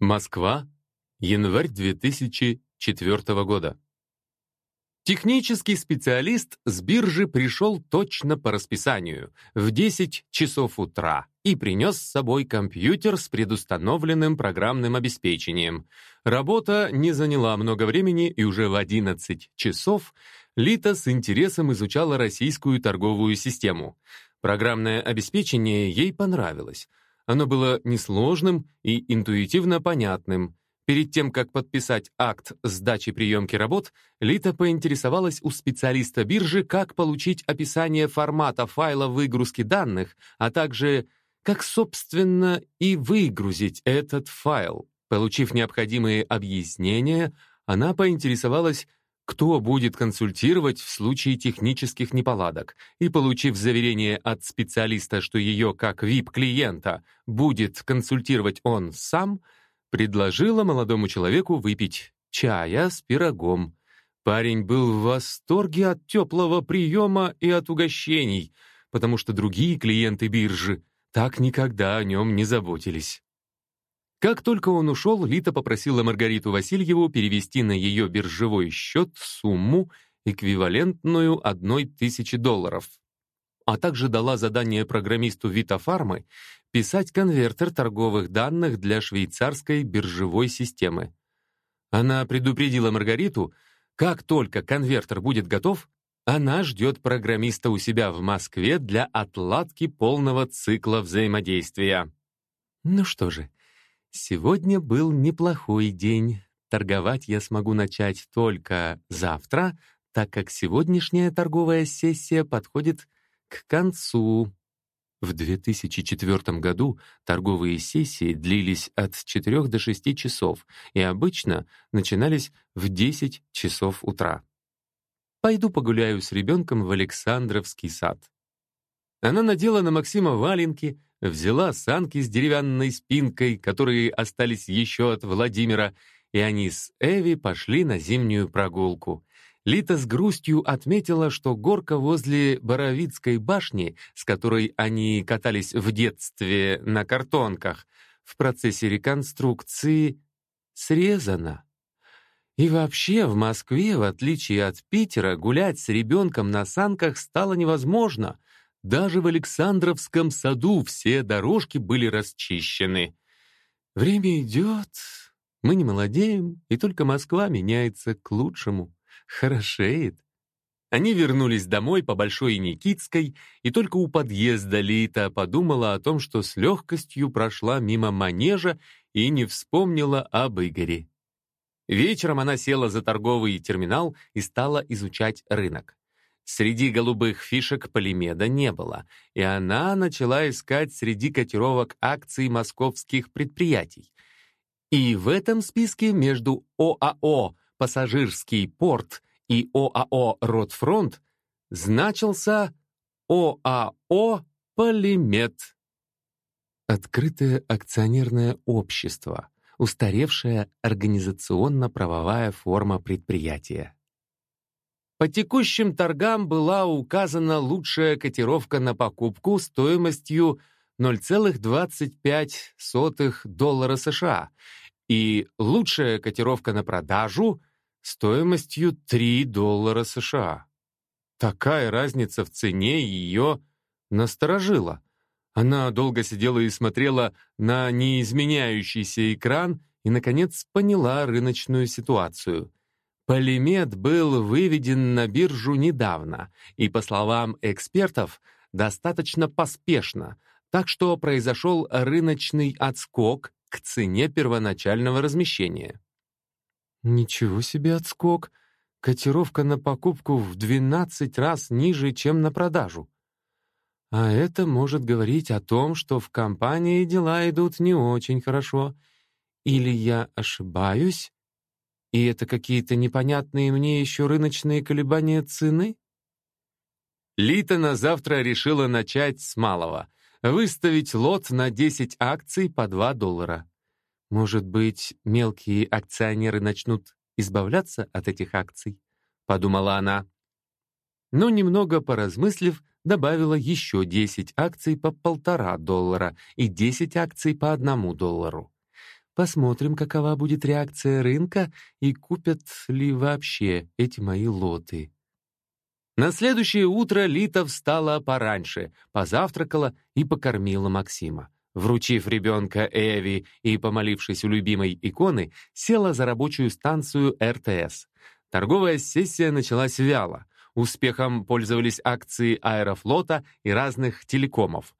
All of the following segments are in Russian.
Москва, январь 2004 года. Технический специалист с биржи пришел точно по расписанию, в 10 часов утра, и принес с собой компьютер с предустановленным программным обеспечением. Работа не заняла много времени, и уже в 11 часов Лита с интересом изучала российскую торговую систему. Программное обеспечение ей понравилось. Оно было несложным и интуитивно понятным. Перед тем, как подписать акт сдачи приемки работ, Лита поинтересовалась у специалиста биржи, как получить описание формата файла выгрузки данных, а также как, собственно, и выгрузить этот файл. Получив необходимые объяснения, она поинтересовалась, кто будет консультировать в случае технических неполадок, и, получив заверение от специалиста, что ее, как VIP-клиента, будет консультировать он сам, предложила молодому человеку выпить чая с пирогом. Парень был в восторге от теплого приема и от угощений, потому что другие клиенты биржи так никогда о нем не заботились. Как только он ушел, Лита попросила Маргариту Васильеву перевести на ее биржевой счет сумму, эквивалентную одной тысячи долларов, а также дала задание программисту Витафармы писать конвертер торговых данных для швейцарской биржевой системы. Она предупредила Маргариту, как только конвертер будет готов, она ждет программиста у себя в Москве для отладки полного цикла взаимодействия. Ну что же, Сегодня был неплохой день. Торговать я смогу начать только завтра, так как сегодняшняя торговая сессия подходит к концу. В 2004 году торговые сессии длились от 4 до 6 часов и обычно начинались в 10 часов утра. Пойду погуляю с ребенком в Александровский сад. Она надела на Максима валенки, взяла санки с деревянной спинкой, которые остались еще от Владимира, и они с Эви пошли на зимнюю прогулку. Лита с грустью отметила, что горка возле Боровицкой башни, с которой они катались в детстве на картонках, в процессе реконструкции срезана. И вообще в Москве, в отличие от Питера, гулять с ребенком на санках стало невозможно — даже в Александровском саду все дорожки были расчищены. Время идет, мы не молодеем, и только Москва меняется к лучшему, хорошеет. Они вернулись домой по Большой Никитской, и только у подъезда Лита подумала о том, что с легкостью прошла мимо манежа и не вспомнила об Игоре. Вечером она села за торговый терминал и стала изучать рынок. Среди голубых фишек Полимеда не было, и она начала искать среди котировок акций московских предприятий. И в этом списке между ОАО «Пассажирский порт» и ОАО «Ротфронт» значился ОАО «Полимед». Открытое акционерное общество, устаревшая организационно-правовая форма предприятия. По текущим торгам была указана лучшая котировка на покупку стоимостью 0,25 доллара США и лучшая котировка на продажу стоимостью 3 доллара США. Такая разница в цене ее насторожила. Она долго сидела и смотрела на неизменяющийся экран и, наконец, поняла рыночную ситуацию — Полимет был выведен на биржу недавно и, по словам экспертов, достаточно поспешно, так что произошел рыночный отскок к цене первоначального размещения. Ничего себе отскок! Котировка на покупку в 12 раз ниже, чем на продажу. А это может говорить о том, что в компании дела идут не очень хорошо. Или я ошибаюсь? И это какие-то непонятные мне еще рыночные колебания цены? Лита на завтра решила начать с малого. Выставить лот на 10 акций по 2 доллара. Может быть, мелкие акционеры начнут избавляться от этих акций? Подумала она. Но немного поразмыслив, добавила еще 10 акций по полтора доллара и 10 акций по одному доллару. Посмотрим, какова будет реакция рынка и купят ли вообще эти мои лоты. На следующее утро Лита встала пораньше, позавтракала и покормила Максима. Вручив ребенка Эви и помолившись у любимой иконы, села за рабочую станцию РТС. Торговая сессия началась вяло. Успехом пользовались акции Аэрофлота и разных телекомов.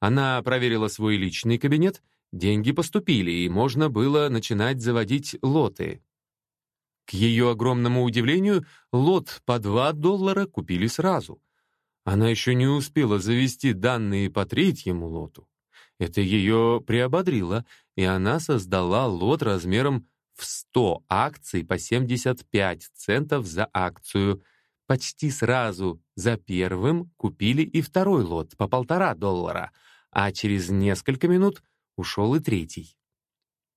Она проверила свой личный кабинет, деньги поступили, и можно было начинать заводить лоты. К ее огромному удивлению, лот по 2 доллара купили сразу. Она еще не успела завести данные по третьему лоту. Это ее приободрило, и она создала лот размером в 100 акций по 75 центов за акцию. Почти сразу за первым купили и второй лот по полтора доллара, а через несколько минут ушел и третий.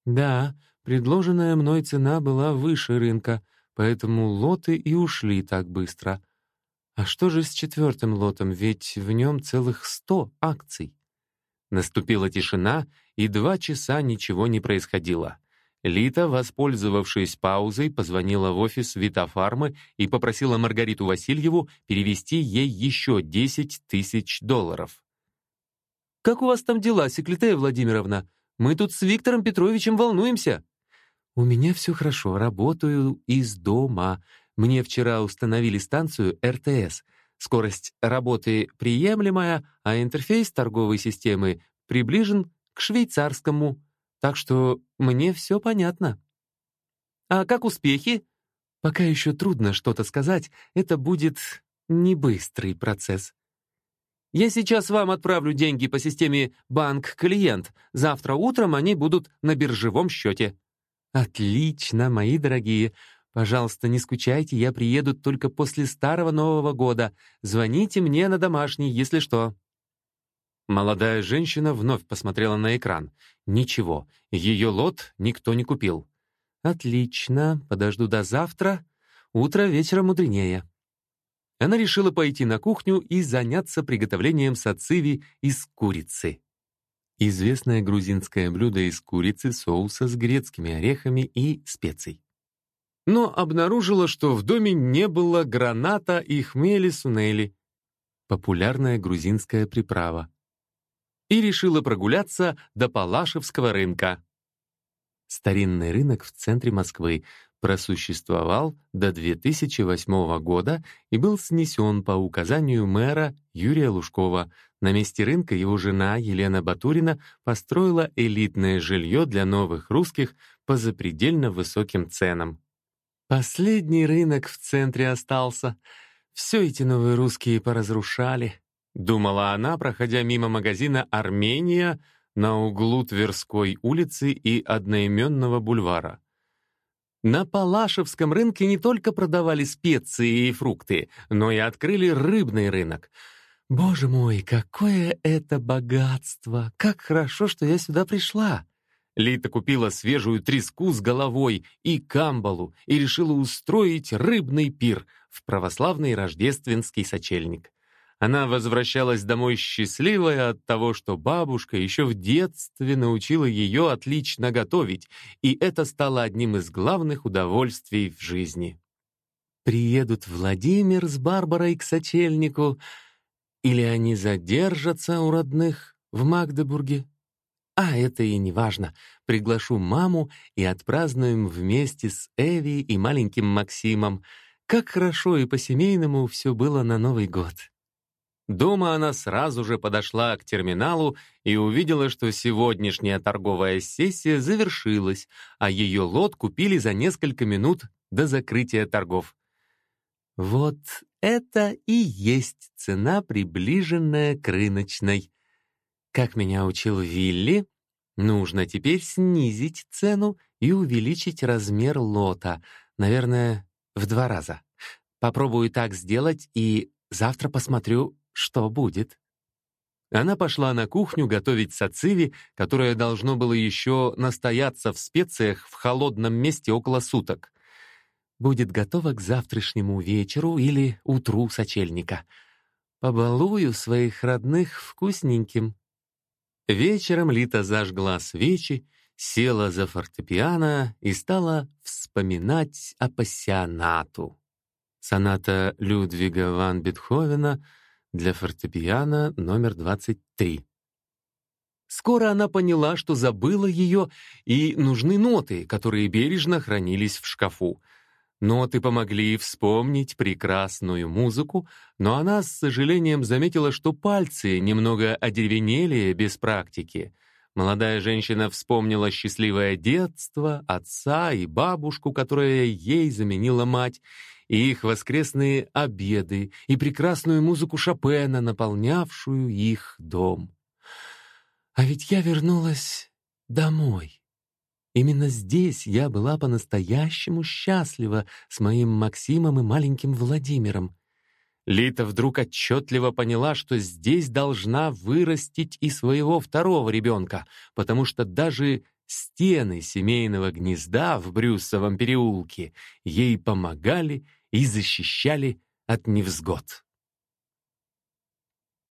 Да, предложенная мной цена была выше рынка, поэтому лоты и ушли так быстро. А что же с четвертым лотом, ведь в нем целых 100 акций? Наступила тишина, и два часа ничего не происходило. Лита, воспользовавшись паузой, позвонила в офис Витафармы и попросила Маргариту Васильеву перевести ей еще 10 тысяч долларов. «Как у вас там дела, Секлитея Владимировна? Мы тут с Виктором Петровичем волнуемся». «У меня все хорошо, работаю из дома. Мне вчера установили станцию РТС — Скорость работы приемлемая, а интерфейс торговой системы приближен к швейцарскому, так что мне все понятно. А как успехи? Пока еще трудно что-то сказать, это будет не быстрый процесс. Я сейчас вам отправлю деньги по системе «Банк-клиент». Завтра утром они будут на биржевом счете. Отлично, мои дорогие. Пожалуйста, не скучайте, я приеду только после Старого Нового года. Звоните мне на домашний, если что». Молодая женщина вновь посмотрела на экран. Ничего, ее лот никто не купил. «Отлично, подожду до завтра. Утро вечера мудренее». Она решила пойти на кухню и заняться приготовлением сациви из курицы. Известное грузинское блюдо из курицы, соуса с грецкими орехами и специй но обнаружила, что в доме не было граната и хмели-сунели, популярная грузинская приправа, и решила прогуляться до Палашевского рынка. Старинный рынок в центре Москвы просуществовал до 2008 года и был снесен по указанию мэра Юрия Лужкова. На месте рынка его жена Елена Батурина построила элитное жилье для новых русских по запредельно высоким ценам. Последний рынок в центре остался. Все эти новые русские поразрушали. Думала она, проходя мимо магазина «Армения» на углу Тверской улицы и одноименного бульвара. На Палашевском рынке не только продавали специи и фрукты, но и открыли рыбный рынок. Боже мой, какое это богатство! Как хорошо, что я сюда пришла! Лита купила свежую треску с головой и камбалу и решила устроить рыбный пир в православный рождественский сочельник. Она возвращалась домой счастливая от того, что бабушка еще в детстве научила ее отлично готовить, и это стало одним из главных удовольствий в жизни. Приедут Владимир с Барбарой к сочельнику, или они задержатся у родных в Магдебурге? А это и не важно. Приглашу маму и отпразднуем вместе с Эви и маленьким Максимом. Как хорошо и по-семейному все было на Новый год. Дома она сразу же подошла к терминалу и увидела, что сегодняшняя торговая сессия завершилась, а ее лот купили за несколько минут до закрытия торгов. Вот это и есть цена, приближенная к рыночной. Как меня учил Вилли, нужно теперь снизить цену и увеличить размер лота, наверное, в два раза. Попробую так сделать и завтра посмотрю, что будет. Она пошла на кухню готовить сациви, которое должно было еще настояться в специях в холодном месте около суток. Будет готово к завтрашнему вечеру или утру сочельника. Побалую своих родных вкусненьким. Вечером Лита зажгла свечи, села за фортепиано и стала вспоминать апассионату. Соната Людвига ван Бетховена для фортепиано номер 23. Скоро она поняла, что забыла ее, и нужны ноты, которые бережно хранились в шкафу. Ноты помогли вспомнить прекрасную музыку, но она с сожалением заметила, что пальцы немного одеревенели без практики. Молодая женщина вспомнила счастливое детство, отца и бабушку, которая ей заменила мать, и их воскресные обеды, и прекрасную музыку Шопена, наполнявшую их дом. А ведь я вернулась домой. Именно здесь я была по-настоящему счастлива с моим Максимом и маленьким Владимиром. Лита вдруг отчетливо поняла, что здесь должна вырастить и своего второго ребенка, потому что даже стены семейного гнезда в Брюссовом переулке ей помогали и защищали от невзгод.